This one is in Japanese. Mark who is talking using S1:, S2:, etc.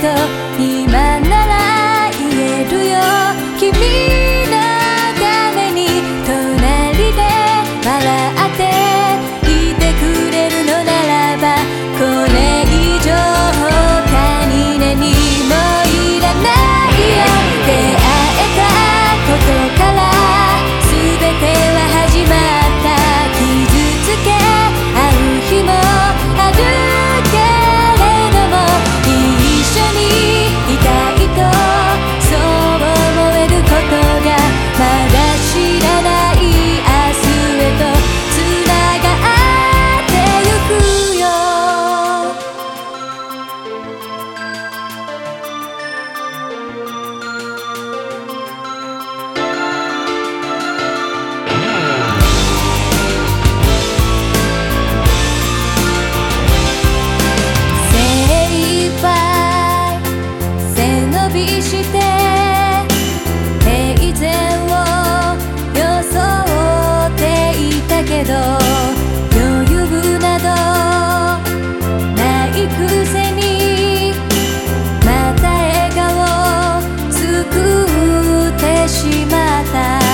S1: 的しまった